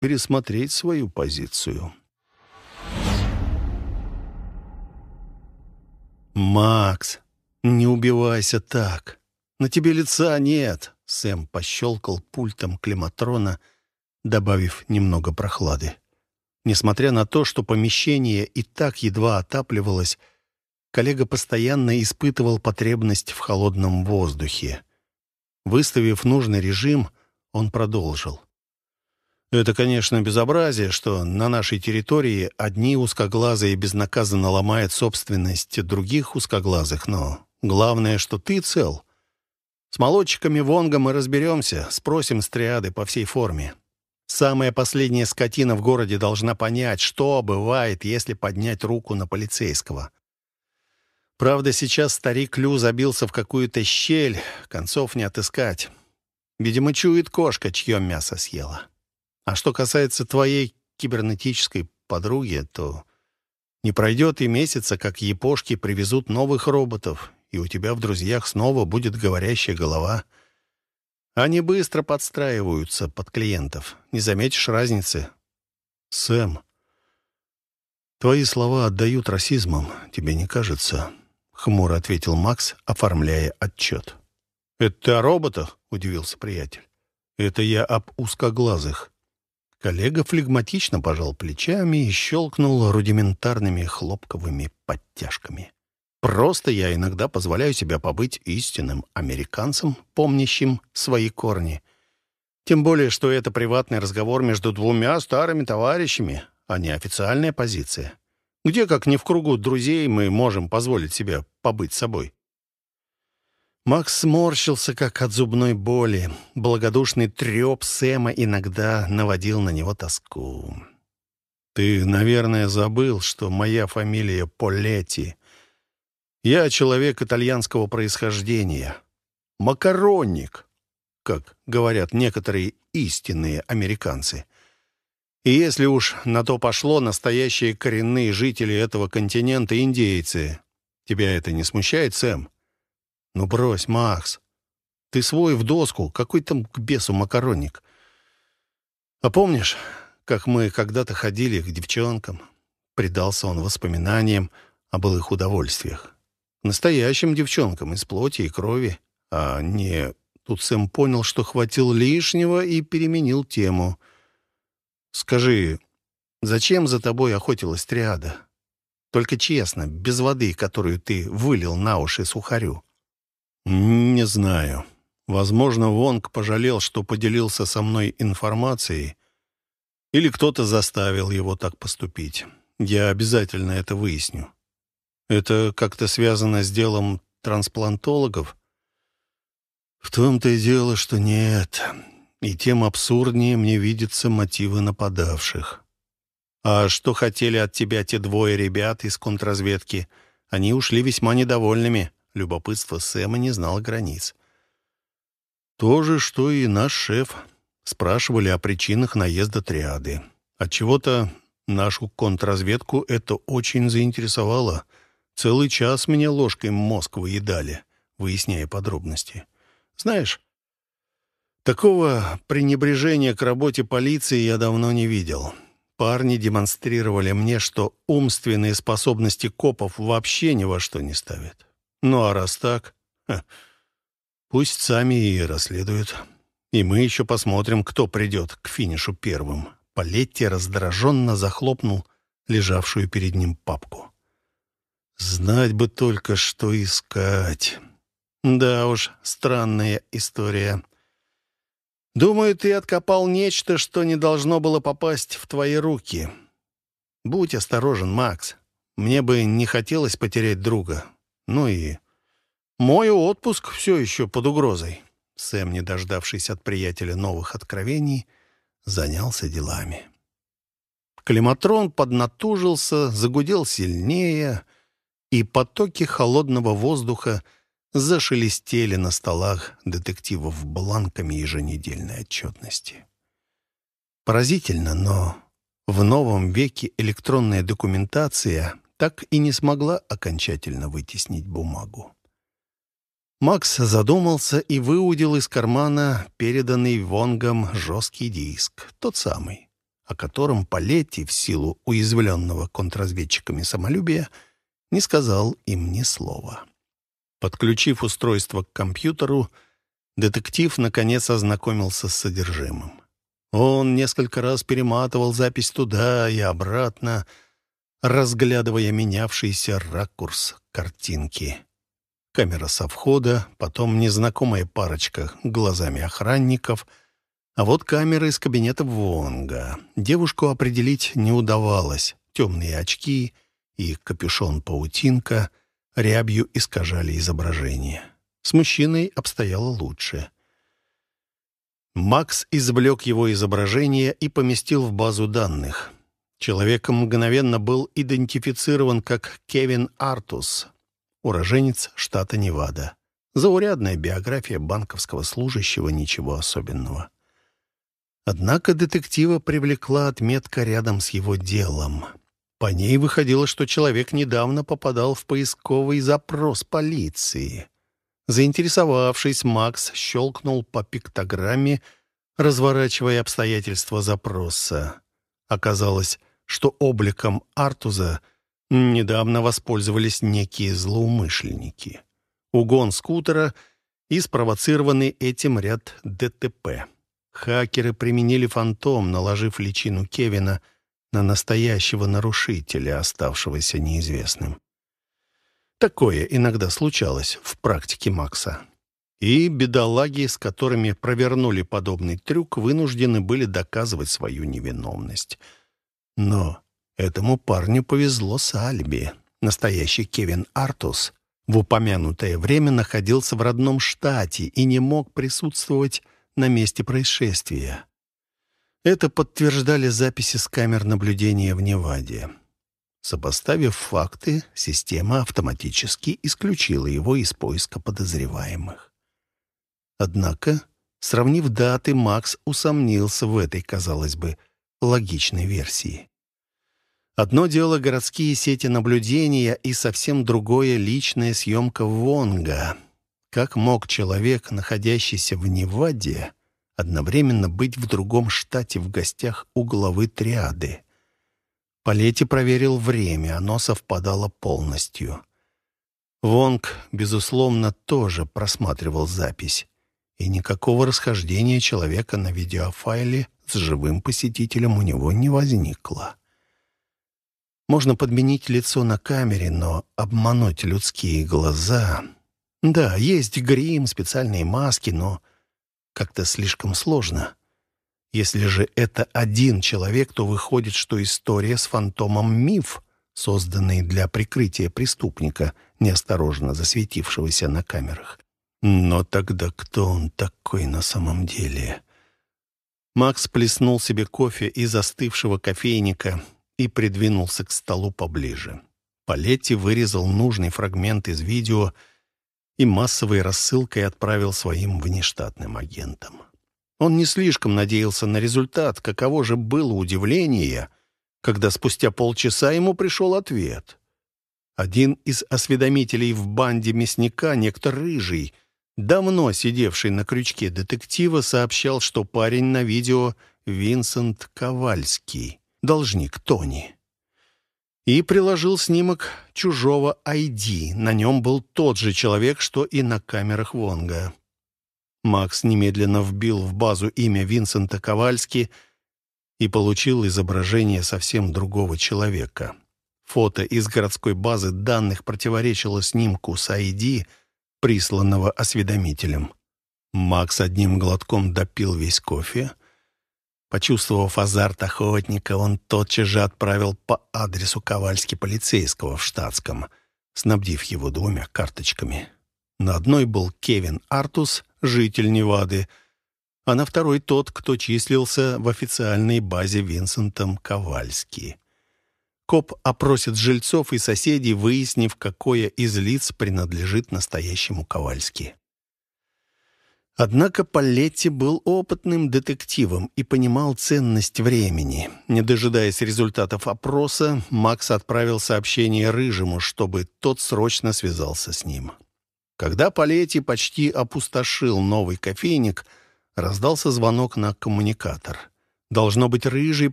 пересмотреть свою позицию. «Макс, не убивайся так. На тебе лица нет», — Сэм пощелкал пультом климатрона, добавив немного прохлады. Несмотря на то, что помещение и так едва отапливалось, коллега постоянно испытывал потребность в холодном воздухе. Выставив нужный режим, он продолжил. «Это, конечно, безобразие, что на нашей территории одни узкоглазые безнаказанно ломают собственность других узкоглазых, но главное, что ты цел. С молодчиками Вонга мы разберемся, спросим стриады по всей форме. Самая последняя скотина в городе должна понять, что бывает, если поднять руку на полицейского. Правда, сейчас старик Лю забился в какую-то щель, концов не отыскать. Видимо, чует кошка, чье мясо съела. А что касается твоей кибернетической подруги, то не пройдет и месяца, как япошки привезут новых роботов, и у тебя в друзьях снова будет говорящая голова — они быстро подстраиваются под клиентов. Не заметишь разницы. Сэм, твои слова отдают расизмом, тебе не кажется? Хмуро ответил Макс, оформляя отчет. «Это о роботах?» — удивился приятель. «Это я об узкоглазых». Коллега флегматично пожал плечами и щелкнул рудиментарными хлопковыми подтяжками. Просто я иногда позволяю себе побыть истинным американцем, помнящим свои корни. Тем более, что это приватный разговор между двумя старыми товарищами, а не официальная позиция. Где, как ни в кругу друзей, мы можем позволить себе побыть собой? Макс сморщился, как от зубной боли. Благодушный треп Сэма иногда наводил на него тоску. «Ты, наверное, забыл, что моя фамилия Полетти», я человек итальянского происхождения. Макаронник, как говорят некоторые истинные американцы. И если уж на то пошло, настоящие коренные жители этого континента — индейцы. Тебя это не смущает, Сэм? Ну брось, Макс. Ты свой в доску. Какой там к бесу макаронник? А помнишь, как мы когда-то ходили к девчонкам? Предался он воспоминаниям о былых удовольствиях. Настоящим девчонкам из плоти и крови, а не... Тут Сэм понял, что хватил лишнего и переменил тему. «Скажи, зачем за тобой охотилась триада? Только честно, без воды, которую ты вылил на уши сухарю». «Не знаю. Возможно, Вонг пожалел, что поделился со мной информацией, или кто-то заставил его так поступить. Я обязательно это выясню». Это как-то связано с делом трансплантологов? В том-то и дело, что нет. И тем абсурднее мне видятся мотивы нападавших. А что хотели от тебя те двое ребят из контрразведки? Они ушли весьма недовольными. Любопытство Сэма не знало границ. То же, что и наш шеф. Спрашивали о причинах наезда триады. Отчего-то нашу контрразведку это очень заинтересовало — Целый час мне ложкой мозг выедали, выясняя подробности. Знаешь, такого пренебрежения к работе полиции я давно не видел. Парни демонстрировали мне, что умственные способности копов вообще ни во что не ставят. Ну а раз так, ха, пусть сами и расследуют. И мы еще посмотрим, кто придет к финишу первым. Палетти раздраженно захлопнул лежавшую перед ним папку. Знать бы только, что искать. Да уж, странная история. Думаю, ты откопал нечто, что не должно было попасть в твои руки. Будь осторожен, Макс. Мне бы не хотелось потерять друга. Ну и мой отпуск все еще под угрозой. Сэм, не дождавшись от приятеля новых откровений, занялся делами. Климатрон поднатужился, загудел сильнее — и потоки холодного воздуха зашелестели на столах детективов бланками еженедельной отчетности. Поразительно, но в новом веке электронная документация так и не смогла окончательно вытеснить бумагу. Макс задумался и выудил из кармана переданный Вонгом жесткий диск, тот самый. о котором Палетти в силу уязвленного контрразведчиками самолюбия не сказал им ни слова. Подключив устройство к компьютеру, детектив наконец ознакомился с содержимым. Он несколько раз перематывал запись туда и обратно, разглядывая менявшийся ракурс картинки. Камера со входа, потом незнакомая парочка глазами охранников, а вот камера из кабинета Вонга. Девушку определить не удавалось. Темные очки и капюшон-паутинка рябью искажали изображение. С мужчиной обстояло лучше. Макс извлек его изображение и поместил в базу данных. Человек мгновенно был идентифицирован как Кевин Артус, уроженец штата Невада. Заурядная биография банковского служащего, ничего особенного. Однако детектива привлекла отметка рядом с его делом. По ней выходило, что человек недавно попадал в поисковый запрос полиции. Заинтересовавшись, Макс щелкнул по пиктограмме, разворачивая обстоятельства запроса. Оказалось, что обликом Артуза недавно воспользовались некие злоумышленники. Угон скутера и спровоцированный этим ряд ДТП. Хакеры применили фантом, наложив личину Кевина на настоящего нарушителя, оставшегося неизвестным. Такое иногда случалось в практике Макса. И бедолаги, с которыми провернули подобный трюк, вынуждены были доказывать свою невиновность — но этому парню повезло с алиби. Настоящий Кевин Артус в упомянутое время находился в родном штате и не мог присутствовать на месте происшествия. Это подтверждали записи с камер наблюдения в Неваде. Сопоставив факты, система автоматически исключила его из поиска подозреваемых. Однако, сравнив даты, Макс усомнился в этой, казалось бы, логичной версии. Одно дело городские сети наблюдения и совсем другое — личная съемка Вонга. Как мог человек, находящийся в Неваде, одновременно быть в другом штате в гостях у главы триады? Палетти проверил время, оно совпадало полностью. Вонг, безусловно, тоже просматривал запись, и никакого расхождения человека на видеофайле с живым посетителем у него не возникло. Можно подменить лицо на камере, но обмануть людские глаза... Да, есть грим, специальные маски, но как-то слишком сложно. Если же это один человек, то выходит, что история с фантомом — миф, созданный для прикрытия преступника, неосторожно засветившегося на камерах. Но тогда кто он такой на самом деле? Макс плеснул себе кофе из остывшего кофейника — и придвинулся к столу поближе. Палетти вырезал нужный фрагмент из видео и массовой рассылкой отправил своим внештатным агентам. Он не слишком надеялся на результат, каково же было удивление, когда спустя полчаса ему пришел ответ. Один из осведомителей в банде мясника, некто Рыжий, давно сидевший на крючке детектива, сообщал, что парень на видео Винсент Ковальский должник Тони. И приложил снимок чужого ID. На нем был тот же человек, что и на камерах Вонга. Макс немедленно вбил в базу имя Винсента Ковальски и получил изображение совсем другого человека. Фото из городской базы данных противоречило снимку с ID, присланного осведомителем. Макс одним глотком допил весь кофе, Почувствовав азарт охотника, он тотчас же отправил по адресу Ковальски полицейского в штатском, снабдив его двумя карточками. На одной был Кевин Артус, житель Невады, а на второй тот, кто числился в официальной базе Винсентом Ковальски. Коп опросит жильцов и соседей, выяснив, какое из лиц принадлежит настоящему Ковальски. Однако Палетти был опытным детективом и понимал ценность времени. Не дожидаясь результатов опроса, Макс отправил сообщение Рыжему, чтобы тот срочно связался с ним. Когда Палетти почти опустошил новый кофейник, раздался звонок на коммуникатор. Должно быть, Рыжий